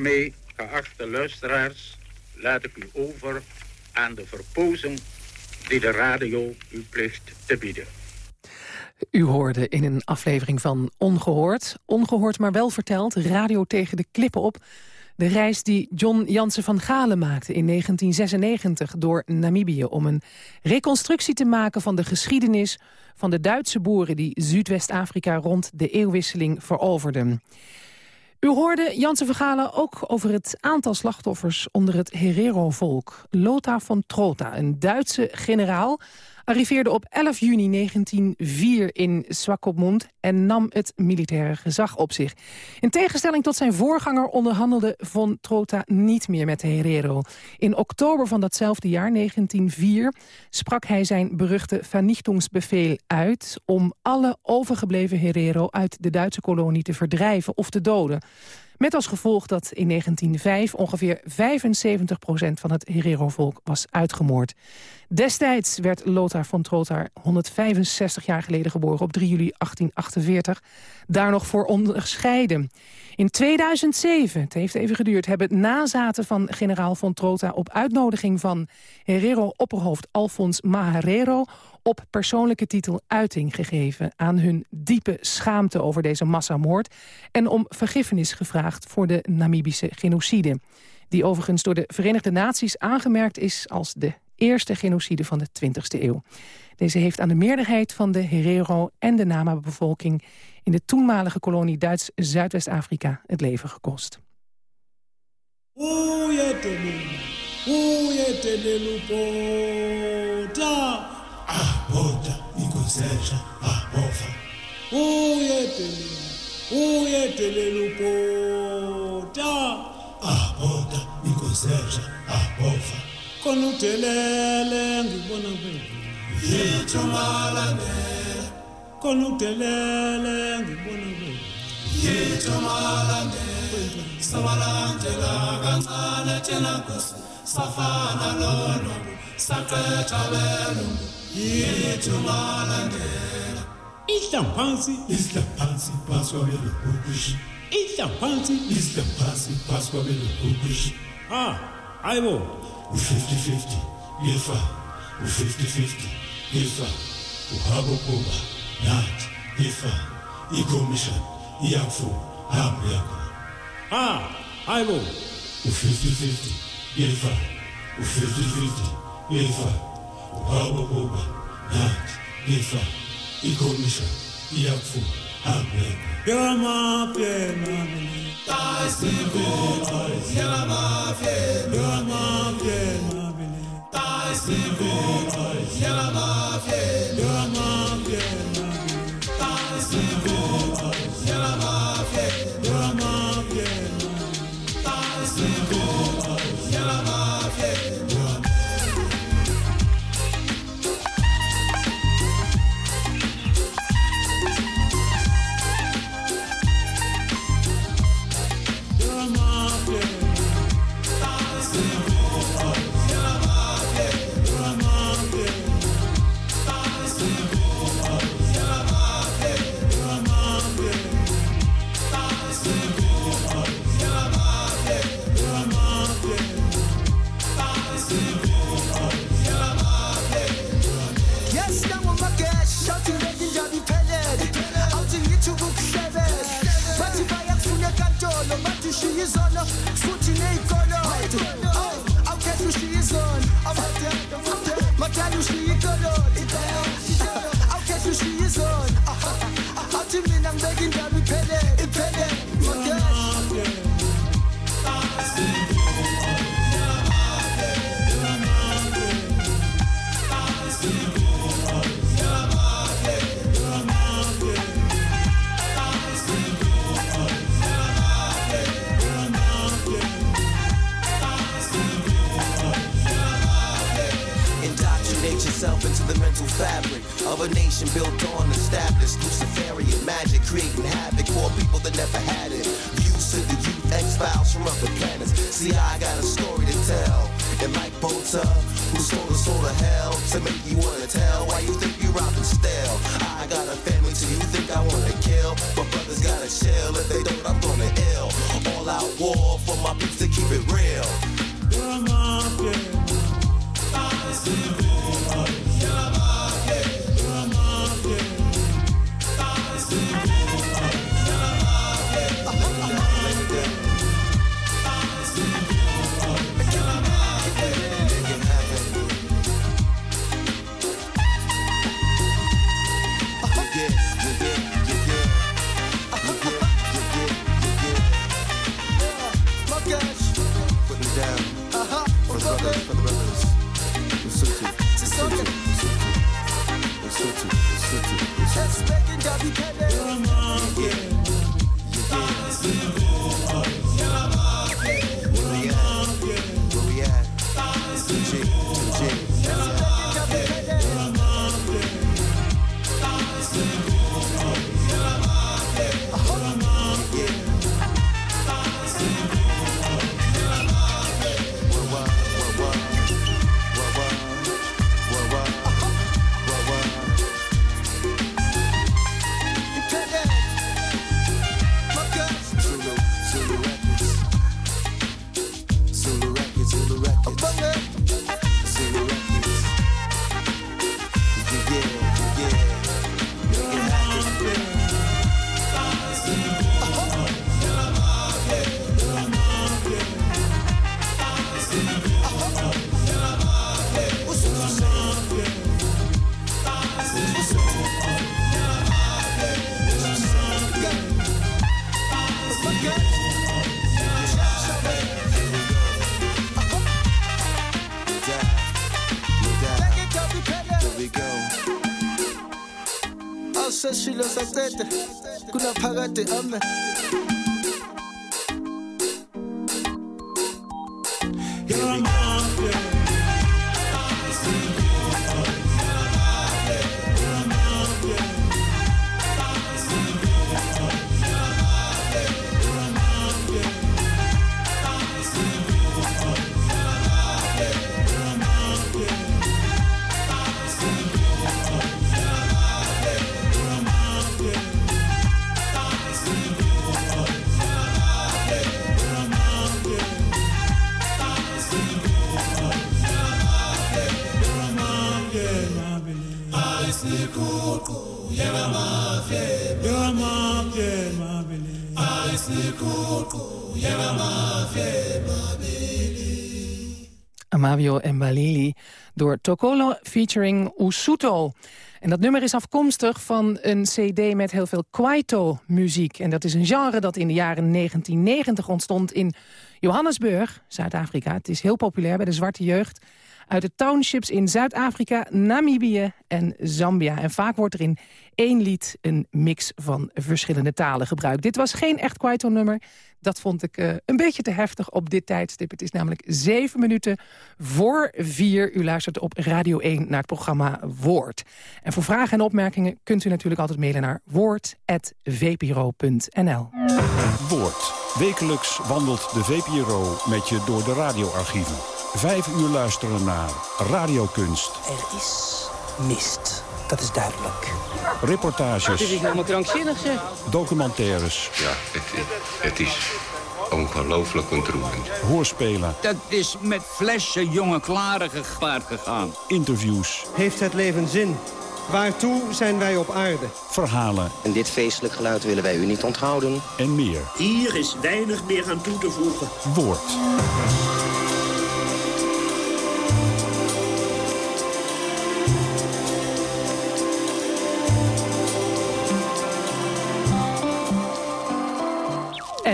Daarmee, geachte luisteraars, laat ik u over aan de verpozing die de radio u plicht te bieden. U hoorde in een aflevering van Ongehoord. Ongehoord, maar wel verteld, radio tegen de klippen op. De reis die John Jansen van Galen maakte in 1996 door Namibië... om een reconstructie te maken van de geschiedenis van de Duitse boeren... die Zuidwest-Afrika rond de eeuwwisseling veroverden. U hoorde Jansen Vergalen ook over het aantal slachtoffers onder het Herero-volk. Lothar von Trotha, een Duitse generaal arriveerde op 11 juni 1904 in Swakopmund en nam het militaire gezag op zich. In tegenstelling tot zijn voorganger onderhandelde von Trotha niet meer met de Herero. In oktober van datzelfde jaar, 1904, sprak hij zijn beruchte vernichtingsbevel uit... om alle overgebleven Herero uit de Duitse kolonie te verdrijven of te doden. Met als gevolg dat in 1905 ongeveer 75% van het Herero-volk was uitgemoord. Destijds werd Lothar von Trotha 165 jaar geleden geboren op 3 juli 1848. Daar nog voor onderscheiden. In 2007, het heeft even geduurd, hebben nazaten van generaal von Trotha... op uitnodiging van Herero-opperhoofd Alfons Maharero op persoonlijke titel uiting gegeven... aan hun diepe schaamte over deze massamoord... en om vergiffenis gevraagd voor de Namibische genocide. Die overigens door de Verenigde Naties aangemerkt is... als de eerste genocide van de 20e eeuw. Deze heeft aan de meerderheid van de Herero en de Nama-bevolking... in de toenmalige kolonie Duits-Zuidwest-Afrika het leven gekost. seja abova ah, uyedelela uyedelela ubhota abota ah, inkoseja abova ah, khona udelele ngikubona kwethumalandela khona udelele ngikubona kwethu sabalandela kancane thena nkosi. Safana lolobu saqetha belungu yethu malandela ihlamphansi isihlamphansi phasi kwabelokukishi ihlamphansi isihlamphansi phasi kwabelokukishi ah hayi bo u-50-50 lifa u-50-50 lifa uhabo kuba nathi ifa ikhomishani iyakufuna hambo yakhona ah hayi u-50-50 u-50-50 uhabo kuba nathi yefa ikhomishani iyakufu hambo yakho yamapyena Yes, now I'm a guest. Shouting legendary pellet. Out futhi fabric of a nation built on established Luciferian magic, creating havoc for people that never had it. Views to the youth, X-Files from other planets. See, I got a story to tell. And like Bota, who stole the soul of hell, to make you wanna tell why you think you're robbing stale. I got a family, so you think I wanna kill, but brothers gotta chill. If they don't, I'm gonna ill. All out war for my peeps to keep it real. the oven. Ame Amavio en Balili door Tokolo featuring Usuto. En dat nummer is afkomstig van een cd met heel veel kwaito-muziek. En dat is een genre dat in de jaren 1990 ontstond in Johannesburg, Zuid-Afrika. Het is heel populair bij de zwarte jeugd uit de townships in Zuid-Afrika, Namibië en Zambia. En vaak wordt er in één lied een mix van verschillende talen gebruikt. Dit was geen echt Kwaito-nummer. Dat vond ik uh, een beetje te heftig op dit tijdstip. Het is namelijk zeven minuten voor vier. U luistert op Radio 1 naar het programma Woord. En voor vragen en opmerkingen kunt u natuurlijk altijd mailen naar woord.vpro.nl. Woord. Wekelijks wandelt de VPRO met je door de radioarchieven. Vijf uur luisteren naar radiokunst. Er is mist, dat is duidelijk. Reportages. Dit is helemaal krankzinnig, zeg. Documentaires. Ja, het, het is ongelooflijk ontroerend. Hoorspelen. Dat is met flessen jonge klaren gepaard gegaan. Interviews. Heeft het leven zin? Waartoe zijn wij op aarde? Verhalen. En dit feestelijk geluid willen wij u niet onthouden. En meer. Hier is weinig meer aan toe te voegen. Woord.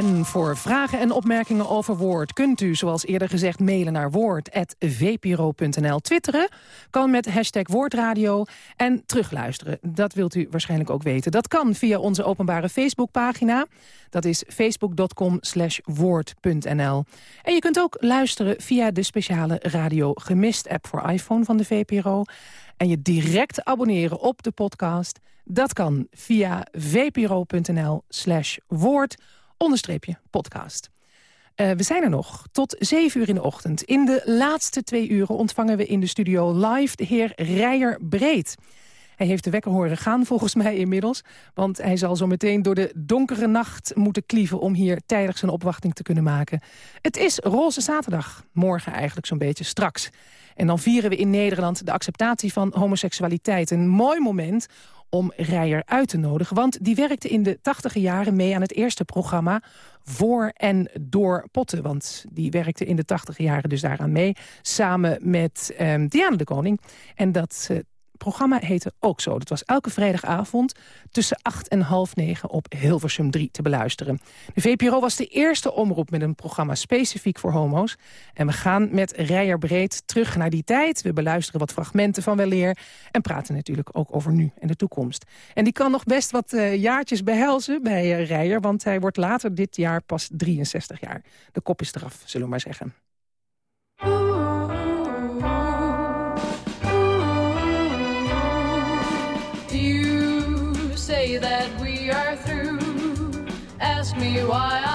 Voor vragen en opmerkingen over Woord kunt u, zoals eerder gezegd, mailen naar woord.vpro.nl. Twitteren kan met hashtag Woordradio en terugluisteren. Dat wilt u waarschijnlijk ook weten. Dat kan via onze openbare Facebookpagina. Dat is facebook.com woord.nl. En je kunt ook luisteren via de speciale Radio Gemist app voor iPhone van de VPRO. En je direct abonneren op de podcast. Dat kan via vpro.nl slash woord onderstreepje podcast. Uh, we zijn er nog tot 7 uur in de ochtend. In de laatste twee uren ontvangen we in de studio live de heer Rijer Breed. Hij heeft de wekker horen gaan, volgens mij inmiddels. Want hij zal zo meteen door de donkere nacht moeten klieven... om hier tijdig zijn opwachting te kunnen maken. Het is Roze Zaterdag. Morgen eigenlijk zo'n beetje straks. En dan vieren we in Nederland de acceptatie van homoseksualiteit. Een mooi moment om Rijer uit te nodigen. Want die werkte in de tachtige jaren mee aan het eerste programma voor en door potten. Want die werkte in de tachtige jaren dus daaraan mee. Samen met um, Diana de Koning. En dat uh, programma heette ook zo. Dat was elke vrijdagavond tussen 8 en half 9 op Hilversum 3 te beluisteren. De VPRO was de eerste omroep met een programma specifiek voor homo's. En we gaan met Rijer Breed terug naar die tijd. We beluisteren wat fragmenten van weleer en praten natuurlijk ook over nu en de toekomst. En die kan nog best wat uh, jaartjes behelzen bij uh, Rijer, want hij wordt later dit jaar pas 63 jaar. De kop is eraf, zullen we maar zeggen. Me why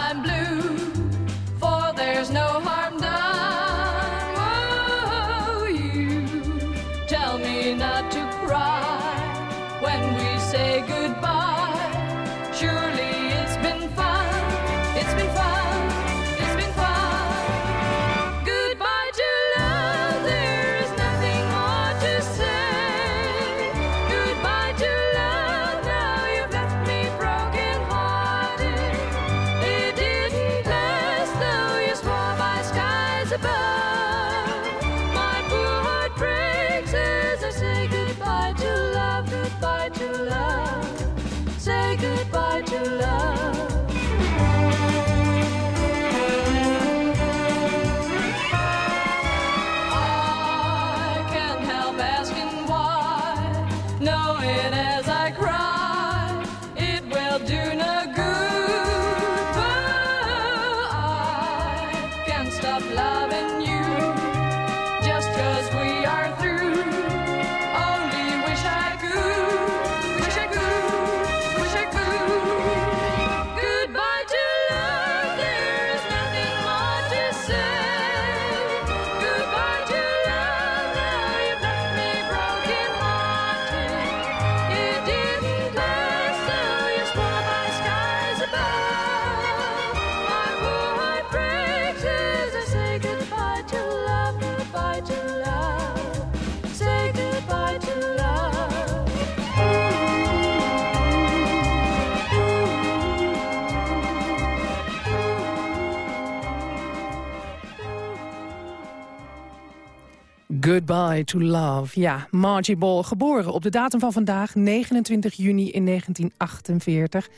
Goodbye to Love. Ja, Margie Ball, geboren op de datum van vandaag, 29 juni in 1948.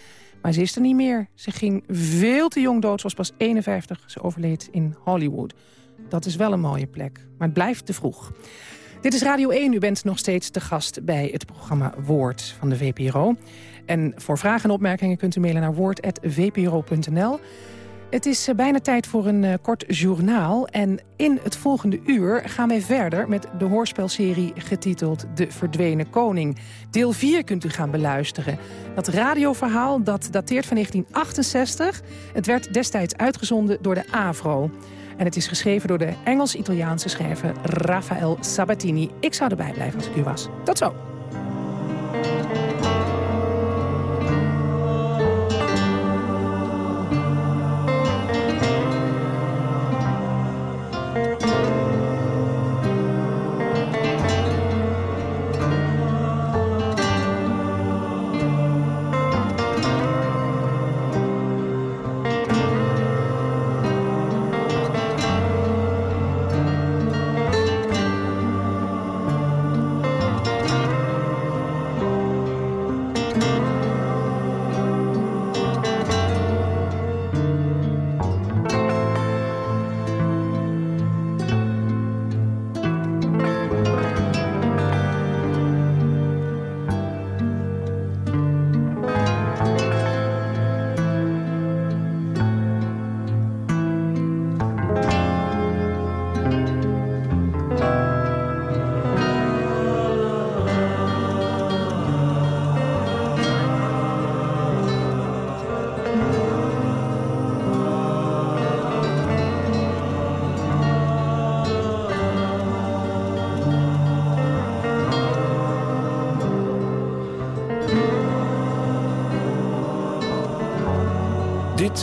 Maar ze is er niet meer. Ze ging veel te jong dood, ze was pas 51. Ze overleed in Hollywood. Dat is wel een mooie plek, maar het blijft te vroeg. Dit is Radio 1. U bent nog steeds te gast bij het programma Woord van de VPRO. En voor vragen en opmerkingen kunt u mailen naar woord.vpro.nl. Het is eh, bijna tijd voor een uh, kort journaal. En in het volgende uur gaan wij verder met de hoorspelserie getiteld De Verdwenen Koning. Deel 4 kunt u gaan beluisteren. Dat radioverhaal dat dateert van 1968. Het werd destijds uitgezonden door de AVRO. En het is geschreven door de Engels-Italiaanse schrijver Rafael Sabatini. Ik zou erbij blijven als ik u was. Tot zo.